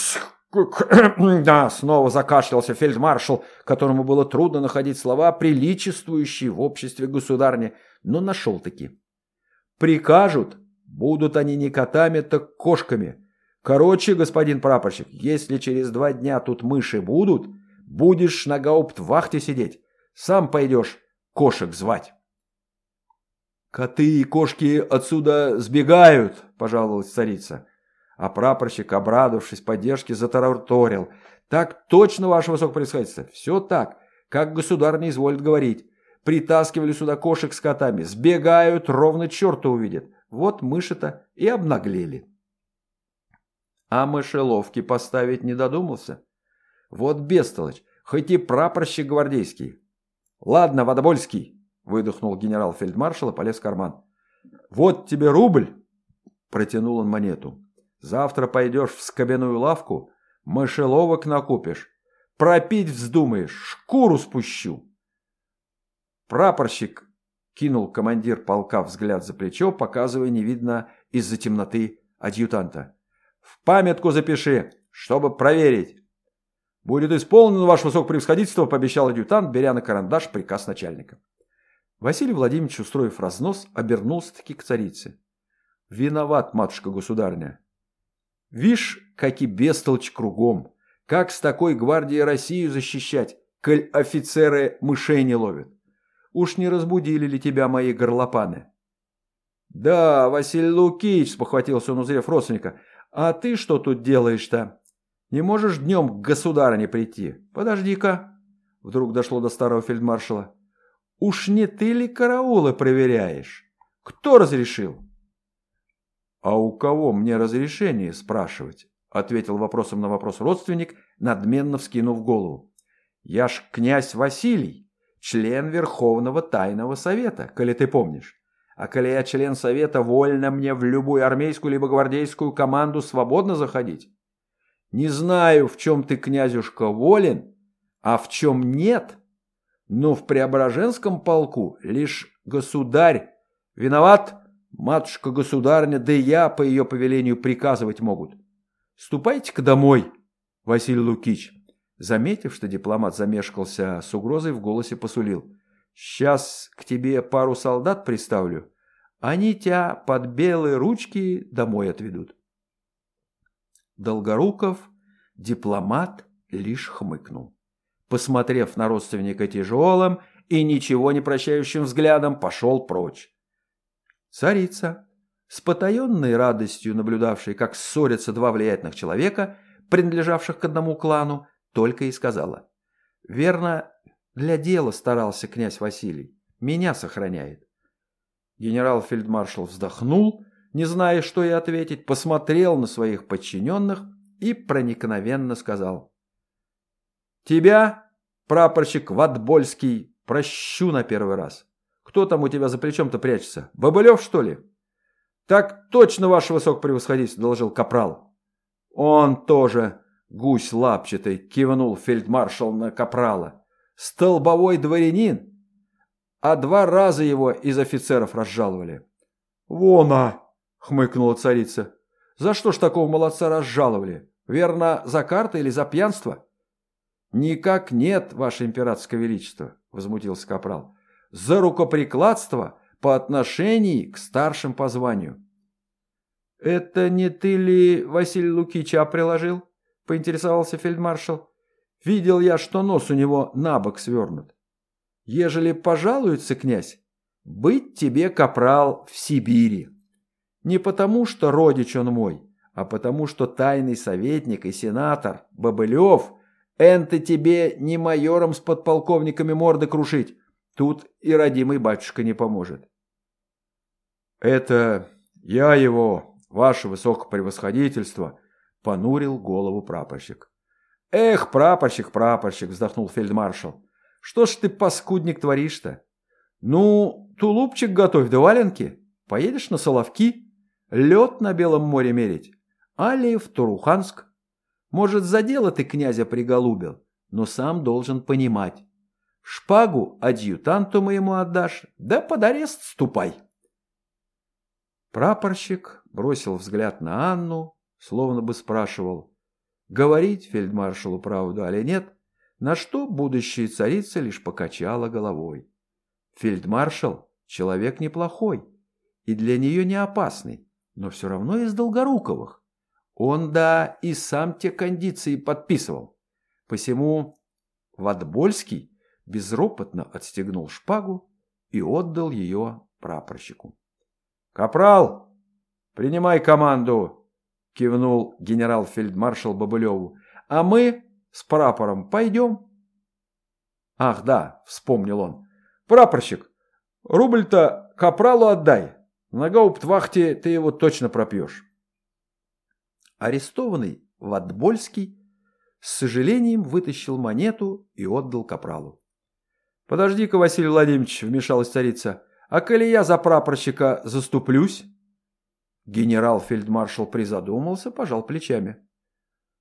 «Да», — снова закашлялся фельдмаршал, которому было трудно находить слова, приличествующие в обществе государни, но нашел-таки. «Прикажут, будут они не котами, так кошками. Короче, господин прапорщик, если через два дня тут мыши будут, будешь на гауптвахте сидеть, сам пойдешь кошек звать». «Коты и кошки отсюда сбегают», — пожаловалась царица. А прапорщик, обрадовавшись поддержке, затараторил. «Так точно, ваше высокопредставительство, все так, как государь не изволит говорить. Притаскивали сюда кошек с котами. Сбегают, ровно черта увидят. Вот мыши-то и обнаглели. А мышеловки поставить не додумался. Вот бестолочь, хоть и прапорщик гвардейский. Ладно, Водобольский, выдохнул генерал-фельдмаршал и полез в карман. Вот тебе рубль, протянул он монету. Завтра пойдешь в скобяную лавку, мышеловок накупишь. Пропить вздумаешь, шкуру спущу. Прапорщик кинул командир полка взгляд за плечо, показывая невидно из-за темноты адъютанта. В памятку запиши, чтобы проверить. Будет исполнено, ваше высокопревосходительство, пообещал адъютант, беря на карандаш приказ начальника. Василий Владимирович, устроив разнос, обернулся-таки к царице. «Виноват, матушка-государня. Вишь, как и бестолочь кругом. Как с такой гвардией Россию защищать, коль офицеры мышей не ловят? Уж не разбудили ли тебя мои горлопаны?» «Да, Василий Лукич», — спохватился он, узрев родственника, «А ты что тут делаешь-то? Не можешь днем к государыне прийти? Подожди-ка!» Вдруг дошло до старого фельдмаршала. «Уж не ты ли караулы проверяешь? Кто разрешил?» «А у кого мне разрешение спрашивать?» Ответил вопросом на вопрос родственник, надменно вскинув голову. «Я ж князь Василий, член Верховного Тайного Совета, коли ты помнишь. А коли я член совета, вольно мне в любую армейскую либо гвардейскую команду свободно заходить. Не знаю, в чем ты, князюшка, волен, а в чем нет. Но в Преображенском полку лишь государь виноват, матушка-государня, да и я по ее повелению приказывать могут. Ступайте-ка домой, Василий Лукич. Заметив, что дипломат замешкался с угрозой, в голосе посулил. Сейчас к тебе пару солдат приставлю. Они тебя под белые ручки домой отведут. Долгоруков, дипломат, лишь хмыкнул. Посмотрев на родственника тяжелым и ничего не прощающим взглядом, пошел прочь. Царица, с потаенной радостью наблюдавшей, как ссорятся два влиятельных человека, принадлежавших к одному клану, только и сказала. «Верно, для дела старался князь Василий. Меня сохраняет. Генерал-фельдмаршал вздохнул, не зная, что и ответить, посмотрел на своих подчиненных и проникновенно сказал. «Тебя, прапорщик Ватбольский, прощу на первый раз. Кто там у тебя за плечом-то прячется? Бобылев, что ли?» «Так точно, ваше высокопревосходительство», — доложил капрал. «Он тоже, гусь лапчатый», — кивнул фельдмаршал на капрала столбовой дворянин, а два раза его из офицеров разжаловали. «Вона!» — хмыкнула царица. «За что ж такого молодца разжаловали? Верно, за карты или за пьянство?» «Никак нет, ваше императорское величество», — возмутился капрал. «За рукоприкладство по отношению к старшим по званию». «Это не ты ли Василий Лукича приложил?» — поинтересовался фельдмаршал. Видел я, что нос у него на бок свернут. Ежели пожалуется князь, быть тебе, капрал, в Сибири. Не потому, что родич он мой, а потому, что тайный советник и сенатор Бобылев энто тебе не майором с подполковниками морды крушить. Тут и родимый батюшка не поможет. Это я его, ваше высокопревосходительство, понурил голову прапорщик. «Эх, прапорщик, прапорщик!» – вздохнул фельдмаршал. «Что ж ты, паскудник, творишь-то? Ну, тулупчик готовь да валенки. Поедешь на Соловки? Лед на Белом море мерить? Али в Туруханск? Может, за дело ты князя приголубил, но сам должен понимать. Шпагу адъютанту моему отдашь, да под арест ступай!» Прапорщик бросил взгляд на Анну, словно бы спрашивал – говорить фельдмаршалу правду или нет, на что будущая царица лишь покачала головой. Фельдмаршал – человек неплохой и для нее не опасный, но все равно из Долгоруковых. Он, да, и сам те кондиции подписывал. Посему Ватбольский безропотно отстегнул шпагу и отдал ее прапорщику. «Капрал, принимай команду!» кивнул генерал-фельдмаршал Бобылеву. А мы с прапором пойдем? Ах, да, вспомнил он. Прапорщик, рубль-то капралу отдай. На гауптвахте ты его точно пропьешь. Арестованный Ватбольский с сожалением вытащил монету и отдал капралу. «Подожди-ка, Василий Владимирович», — вмешалась царица, — «а коли я за прапорщика заступлюсь?» Генерал-фельдмаршал призадумался, пожал плечами.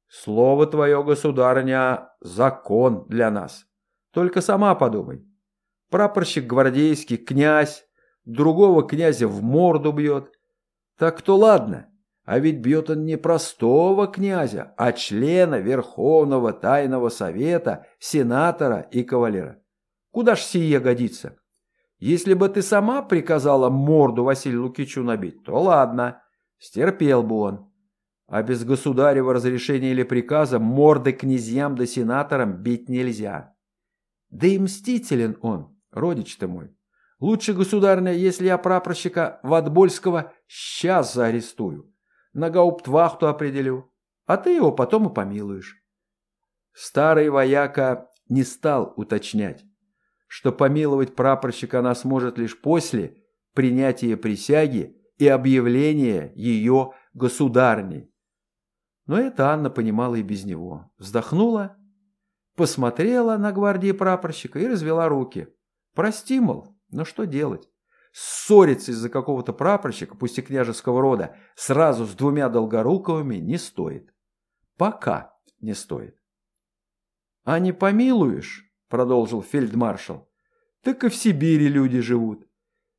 «Слово твое, государыня, закон для нас. Только сама подумай. Прапорщик гвардейский, князь, другого князя в морду бьет. Так то ладно, а ведь бьет он не простого князя, а члена Верховного Тайного Совета, сенатора и кавалера. Куда ж сие годится? Если бы ты сама приказала морду Василию Лукичу набить, то ладно, стерпел бы он. А без государева разрешения или приказа морды князьям да сенаторам бить нельзя. Да и мстителен он, родич ты мой. Лучше, государня, если я прапорщика Ватбольского сейчас заарестую, на гауптвахту определю, а ты его потом и помилуешь. Старый вояка не стал уточнять, что помиловать прапорщика она сможет лишь после принятия присяги и объявления ее государней. Но это Анна понимала и без него. Вздохнула, посмотрела на гвардии прапорщика и развела руки. Прости, мол, но что делать? Ссориться из-за какого-то прапорщика, пусть и княжеского рода, сразу с двумя долгоруковыми не стоит. Пока не стоит. А не помилуешь, — продолжил фельдмаршал. «Так и в Сибири люди живут.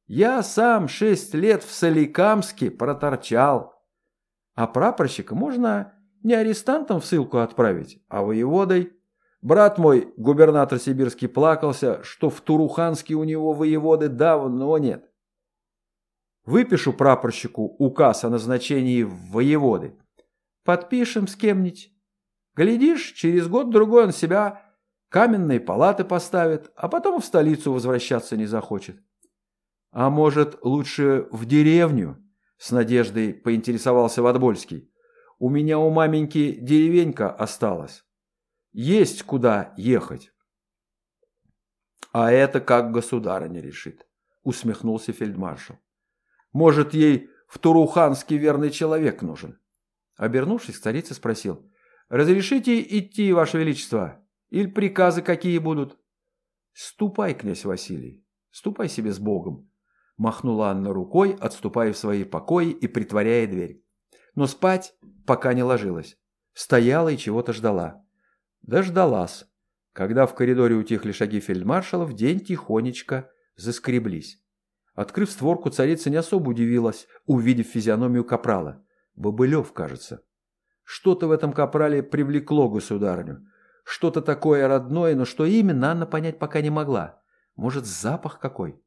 Я сам шесть лет в Соликамске проторчал. А прапорщика можно не арестантом в ссылку отправить, а воеводой. Брат мой, губернатор сибирский, плакался, что в Туруханске у него воеводы давно нет. Выпишу прапорщику указ о назначении воеводы. Подпишем с кем-нибудь. Глядишь, через год-другой он себя каменные палаты поставит, а потом в столицу возвращаться не захочет. А может, лучше в деревню? С надеждой поинтересовался Ватбольский. У меня у маменьки деревенька осталась. Есть куда ехать. А это как государыня решит, усмехнулся фельдмаршал. Может, ей в Туруханске верный человек нужен? Обернувшись, царица спросил. «Разрешите идти, Ваше Величество?» Или приказы какие будут? Ступай, князь Василий, ступай себе с Богом. Махнула Анна рукой, отступая в свои покои и притворяя дверь. Но спать пока не ложилась. Стояла и чего-то ждала. Дождалась, когда в коридоре утихли шаги фельдмаршала, в день тихонечко заскреблись. Открыв створку, царица не особо удивилась, увидев физиономию капрала. Бобылев, кажется. Что-то в этом капрале привлекло государню. Что-то такое родное, но что именно, Анна понять пока не могла. Может, запах какой?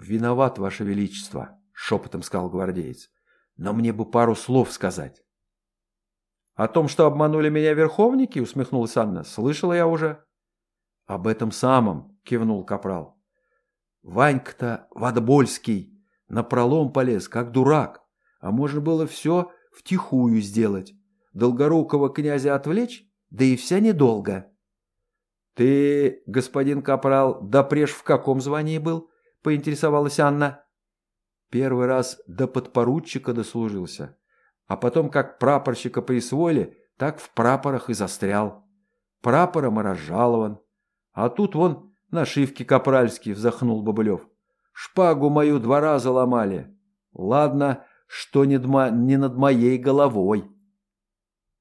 «Виноват, Ваше Величество», — шепотом сказал гвардеец. «Но мне бы пару слов сказать». «О том, что обманули меня верховники?» — усмехнулась Анна. «Слышала я уже». «Об этом самом», — кивнул капрал. «Ванька-то Ватбольский напролом полез, как дурак, а можно было все втихую сделать. Долгорукого князя отвлечь да и вся недолго. «Ты, господин Капрал, допреж в каком звании был?» – поинтересовалась Анна. Первый раз до подпоручика дослужился, а потом как прапорщика присвоили, так в прапорах и застрял. Прапором и разжалован. А тут вон нашивки капральские, вздохнул Бобылев. Шпагу мою два раза ломали. Ладно, что не, дма, не над моей головой.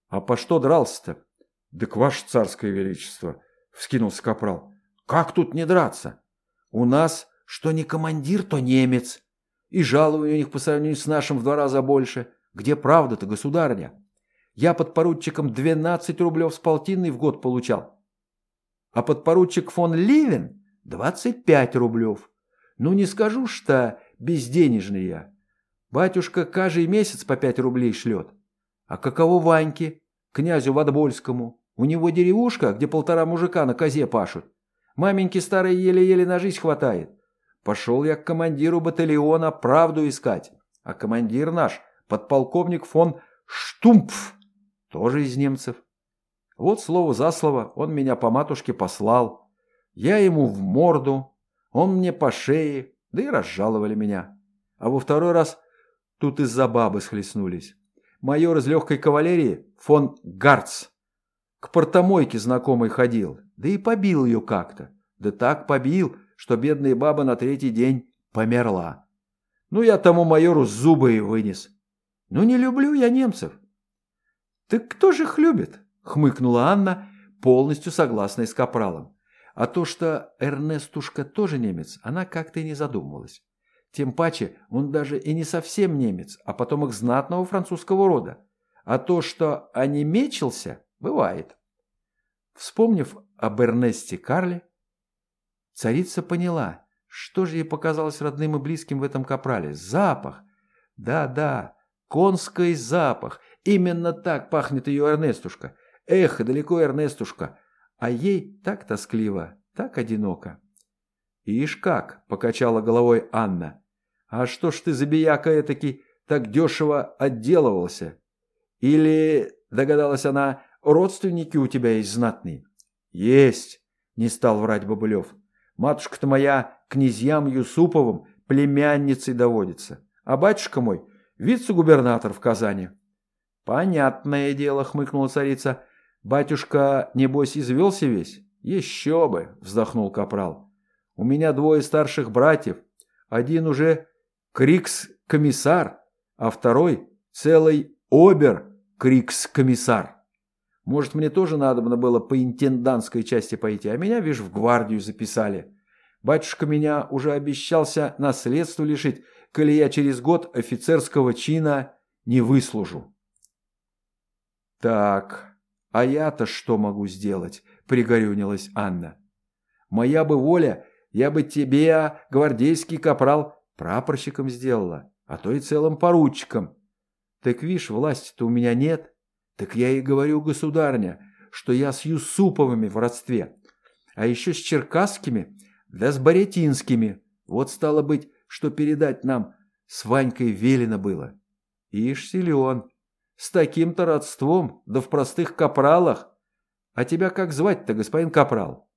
А по что дрался-то? «Так ваше царское величество!» — вскинулся капрал. «Как тут не драться? У нас что не командир, то немец. И жалование у них по сравнению с нашим в два раза больше. Где правда-то, государня? Я подпоручиком 12 рублев с полтинной в год получал. А подпоручик фон Ливен 25 рублев. Ну не скажу, что безденежный я. Батюшка каждый месяц по 5 рублей шлет. А каково Ваньке, князю Ватбольскому? У него деревушка, где полтора мужика на козе пашут. Маменьки старой еле-еле на жизнь хватает. Пошел я к командиру батальона правду искать. А командир наш, подполковник фон Штумпф, тоже из немцев. Вот слово за слово он меня по матушке послал. Я ему в морду. Он мне по шее, да и разжаловали меня. А во второй раз тут из-за бабы схлестнулись. Майор из легкой кавалерии, фон Гарц, к портомойке знакомый ходил, да и побил ее как-то. Да так побил, что бедная баба на третий день померла. Ну, я тому майору зубы и вынес. Ну, не люблю я немцев. Так кто же их любит? Хмыкнула Анна, полностью согласная с Капралом. А то, что Эрнестушка тоже немец, она как-то и не задумывалась. Тем паче, он даже и не совсем немец, а потомок знатного французского рода. А то, что онемечился, бывает. Вспомнив об Эрнесте Карле, царица поняла, что же ей показалось родным и близким в этом капрале. Запах! Да-да, конский запах. Именно так пахнет ее Эрнестушка. Эх, далеко Эрнестушка. А ей так тоскливо, так одиноко. «Ишь как!» – покачала головой Анна. «А что ж ты, забияка этакий, так дешево отделывался? Или, догадалась она, родственники у тебя есть знатные?» «Есть!» – не стал врать Бобылев. «Матушка-то моя князьям Юсуповым племянницей доводится, а батюшка мой – вице-губернатор в Казани». «Понятное дело», – хмыкнула царица. «Батюшка, небось, извелся весь?» «Еще бы!» – вздохнул капрал. «У меня двое старших братьев. Один уже крикс-комиссар, а второй целый обер-крикс-комиссар. Может, мне тоже надо было по интендантской части пойти, а меня, видишь, в гвардию записали. Батюшка меня уже обещался наследство лишить, коли я через год офицерского чина не выслужу. Так, а я-то что могу сделать? Пригорюнилась Анна. Моя бы воля, я бы тебе, гвардейский капрал, прапорщиком сделала, а то и целым поручиком. Так вишь, власти-то у меня нет. Так я и говорю, государня, что я с Юсуповыми в родстве, а еще с черкасскими, да с баретинскими. Вот стало быть, что передать нам с Ванькой велено было. Ишь, силен. С таким-то родством, да в простых капралах. А тебя как звать-то, господин капрал?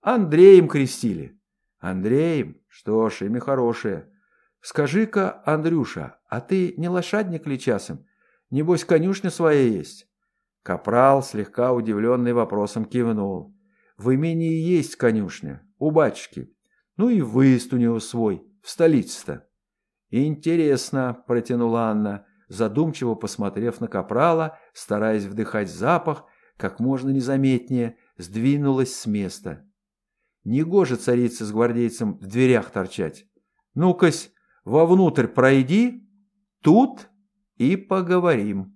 Андреем крестили. Андреем? Что ж, имя хорошее. Скажи-ка, Андрюша, а ты не лошадник ли часом? Небось, конюшня своя есть?» Капрал, слегка удивленный вопросом, кивнул. «В имении есть конюшня, у батюшки. Ну и выезд у него свой, в столице-то». «Интересно», — протянула Анна, задумчиво посмотрев на Капрала, стараясь вдыхать запах, как можно незаметнее, сдвинулась с места. Негоже царице с гвардейцем в дверях торчать. Ну-кась, вовнутрь пройди, тут и поговорим.